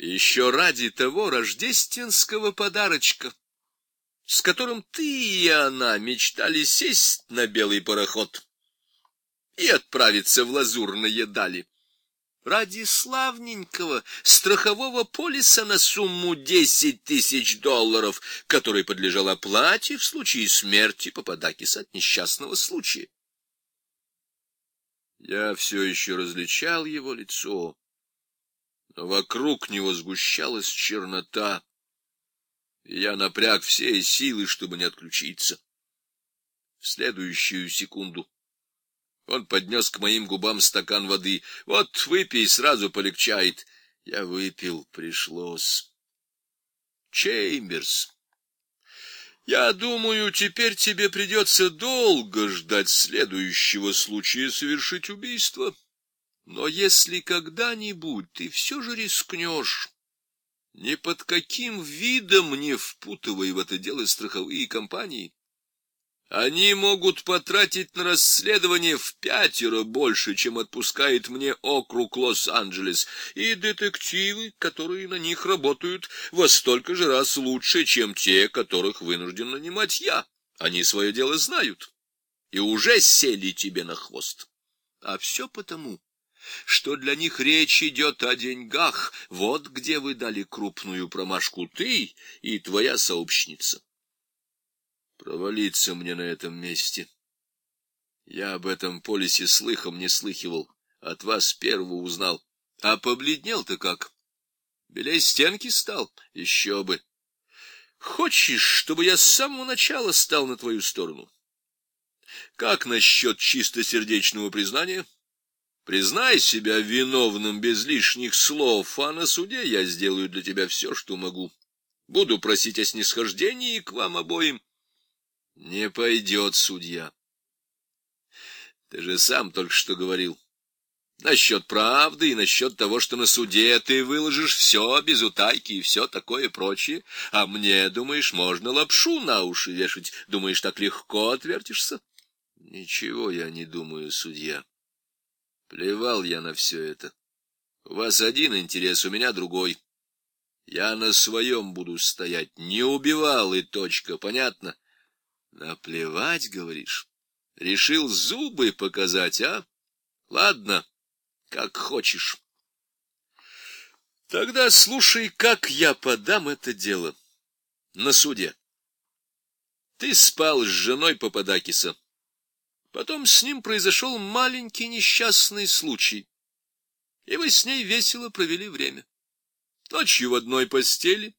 Еще ради того рождественского подарочка, с которым ты и она мечтали сесть на белый пароход и отправиться в лазурные дали. Ради славненького страхового полиса на сумму десять тысяч долларов, который подлежал оплате в случае смерти Пападакиса от несчастного случая. Я все еще различал его лицо, но вокруг него сгущалась чернота, и я напряг все силы, чтобы не отключиться. В следующую секунду он поднес к моим губам стакан воды. Вот, выпей, сразу полегчает. Я выпил, пришлось. Чеймберс, я думаю, теперь тебе придется долго ждать следующего случая совершить убийство. Но если когда-нибудь ты все же рискнешь, ни под каким видом не впутывай в это дело страховые компании, они могут потратить на расследование в пятеро больше, чем отпускает мне округ Лос-Анджелес, и детективы, которые на них работают, во столько же раз лучше, чем те, которых вынужден нанимать я. Они свое дело знают и уже сели тебе на хвост. А все потому, что для них речь идет о деньгах. Вот где вы дали крупную промашку ты и твоя сообщница. Провалиться мне на этом месте. Я об этом полисе слыхом не слыхивал, от вас первого узнал. А побледнел-то как? Белей стенки стал? Еще бы. Хочешь, чтобы я с самого начала стал на твою сторону? Как насчет чистосердечного признания? Признай себя виновным без лишних слов, а на суде я сделаю для тебя все, что могу. Буду просить о снисхождении к вам обоим. Не пойдет, судья. Ты же сам только что говорил. Насчет правды и насчет того, что на суде ты выложишь все без утайки и все такое прочее. А мне, думаешь, можно лапшу на уши вешать? Думаешь, так легко отвертишься? Ничего я не думаю, судья. Плевал я на все это. У вас один интерес, у меня другой. Я на своем буду стоять. Не убивал и точка, понятно? — Наплевать, говоришь? Решил зубы показать, а? Ладно, как хочешь. Тогда слушай, как я подам это дело на суде. Ты спал с женой Пападакиса. Потом с ним произошел маленький несчастный случай, и вы с ней весело провели время. Ночью в одной постели,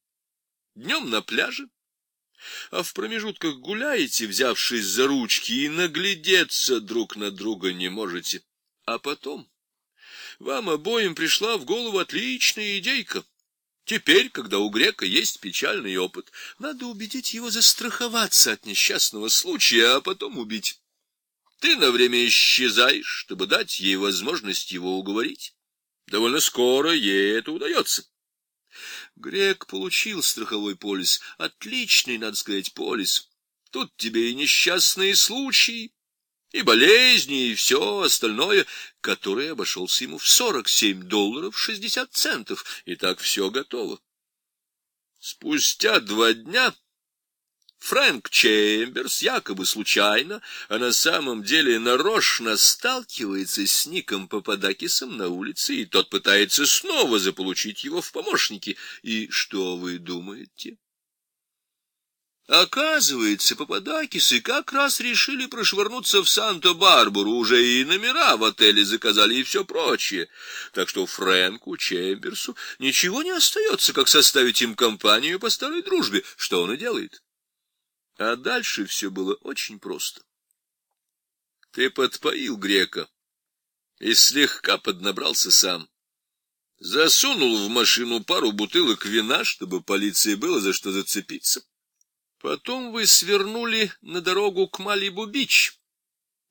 днем на пляже, а в промежутках гуляете, взявшись за ручки, и наглядеться друг на друга не можете. А потом вам обоим пришла в голову отличная идейка. Теперь, когда у грека есть печальный опыт, надо убедить его застраховаться от несчастного случая, а потом убить. Ты на время исчезаешь, чтобы дать ей возможность его уговорить. Довольно скоро ей это удается. Грек получил страховой полис. Отличный, надо сказать, полис. Тут тебе и несчастные случаи, и болезни, и все остальное, которое обошелся ему в сорок семь долларов шестьдесят центов. И так все готово. Спустя два дня Фрэнк Чемберс якобы случайно, а на самом деле нарочно сталкивается с Ником Пападакисом на улице, и тот пытается снова заполучить его в помощники. И что вы думаете? Оказывается, Пападакисы как раз решили прошвырнуться в Санта-Барбару, уже и номера в отеле заказали и все прочее. Так что Фрэнку Чемберсу ничего не остается, как составить им компанию по старой дружбе, что он и делает. А дальше все было очень просто. Ты подпоил грека и слегка поднабрался сам. Засунул в машину пару бутылок вина, чтобы полиции было за что зацепиться. Потом вы свернули на дорогу к Малибу-Бич.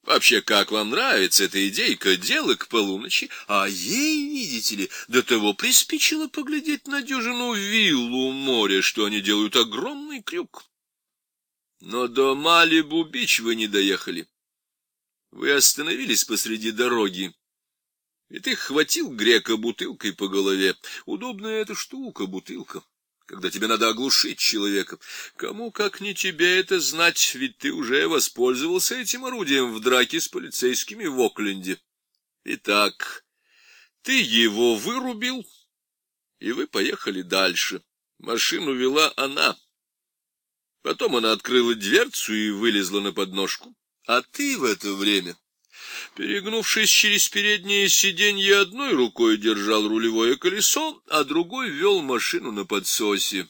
Вообще, как вам нравится эта идейка, дело к полуночи, а ей, видите ли, до того приспичило поглядеть на дюжину виллу моря, что они делают огромный крюк. Но до Малибу-Бич вы не доехали. Вы остановились посреди дороги И ты хватил грека бутылкой по голове. Удобная эта штука, бутылка когда тебе надо оглушить человека. Кому, как не тебе, это знать, ведь ты уже воспользовался этим орудием в драке с полицейскими в Окленде. Итак, ты его вырубил, и вы поехали дальше. Машину вела она. Потом она открыла дверцу и вылезла на подножку. А ты в это время Перегнувшись через переднее сиденье, одной рукой держал рулевое колесо, а другой вел машину на подсосе.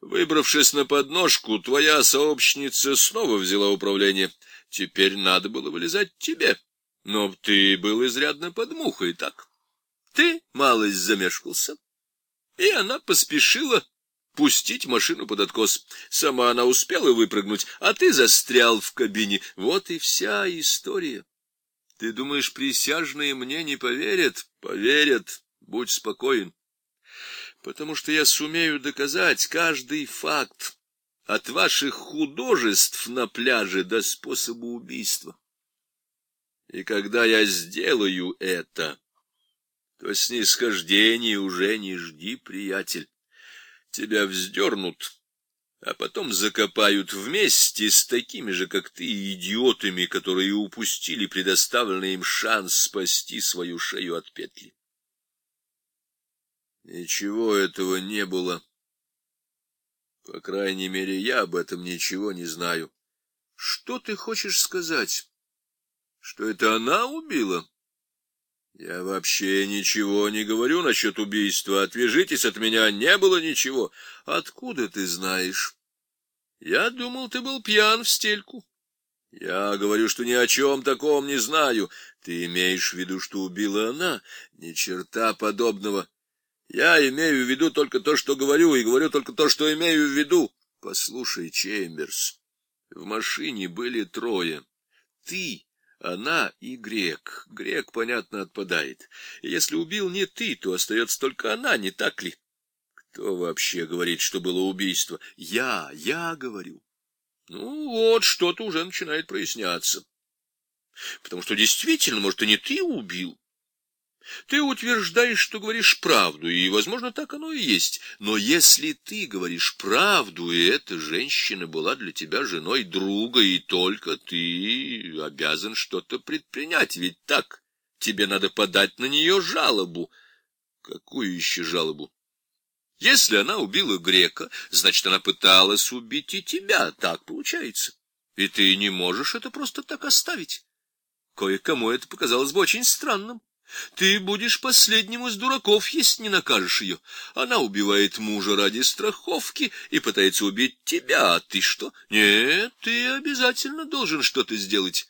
Выбравшись на подножку, твоя сообщница снова взяла управление. Теперь надо было вылезать тебе. Но ты был изрядно под мухой, так? Ты малость замешкался, и она поспешила пустить машину под откос. Сама она успела выпрыгнуть, а ты застрял в кабине. Вот и вся история. Ты думаешь, присяжные мне не поверят? Поверят. Будь спокоен. Потому что я сумею доказать каждый факт. От ваших художеств на пляже до способа убийства. И когда я сделаю это, то снисхождения уже не жди, приятель тебя вздернут, а потом закопают вместе с такими же, как ты, идиотами, которые упустили предоставленный им шанс спасти свою шею от петли. Ничего этого не было. По крайней мере, я об этом ничего не знаю. Что ты хочешь сказать? Что это она убила? Я вообще ничего не говорю насчет убийства. Отвяжитесь от меня, не было ничего. Откуда ты знаешь? Я думал, ты был пьян в стельку. Я говорю, что ни о чем таком не знаю. Ты имеешь в виду, что убила она? Ни черта подобного. Я имею в виду только то, что говорю, и говорю только то, что имею в виду. Послушай, Чемберс, в машине были трое. Ты она и грек. Грек, понятно, отпадает. Если убил не ты, то остается только она, не так ли? Кто вообще говорит, что было убийство? Я, я говорю. Ну вот, что-то уже начинает проясняться. Потому что действительно, может, и не ты убил. Ты утверждаешь, что говоришь правду, и, возможно, так оно и есть. Но если ты говоришь правду, и эта женщина была для тебя женой друга, и только ты обязан что-то предпринять, ведь так? Тебе надо подать на нее жалобу. Какую еще жалобу? Если она убила грека, значит, она пыталась убить и тебя, так получается. И ты не можешь это просто так оставить. Кое-кому это показалось бы очень странным. Ты будешь последним из дураков, если не накажешь ее. Она убивает мужа ради страховки и пытается убить тебя, а ты что? Нет, ты обязательно должен что-то сделать.